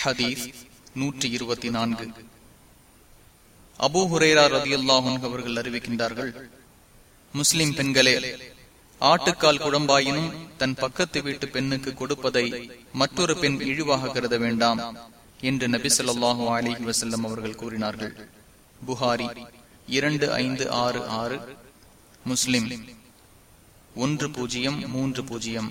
ஹதீஸ் நூற்றி இருபத்தி நான்கு அபு ஹுரேரா ரதியுல்லாஹன் அவர்கள் அறிவிக்கின்றார்கள் முஸ்லிம் பெண்களே ஆட்டுக்கால் குழம்பாயினும் தன் பக்கத்து வீட்டு பெண்ணுக்கு கொடுப்பதை மற்றொரு பெண் இழிவாக கருத வேண்டாம் என்று நபி சொல்லாஹு அலிஹி வசல்லம் அவர்கள் கூறினார்கள். புகாரி இரண்டு ஐந்து ஆறு ஆறு முஸ்லிம் ஒன்று பூஜ்ஜியம் மூன்று பூஜ்ஜியம்.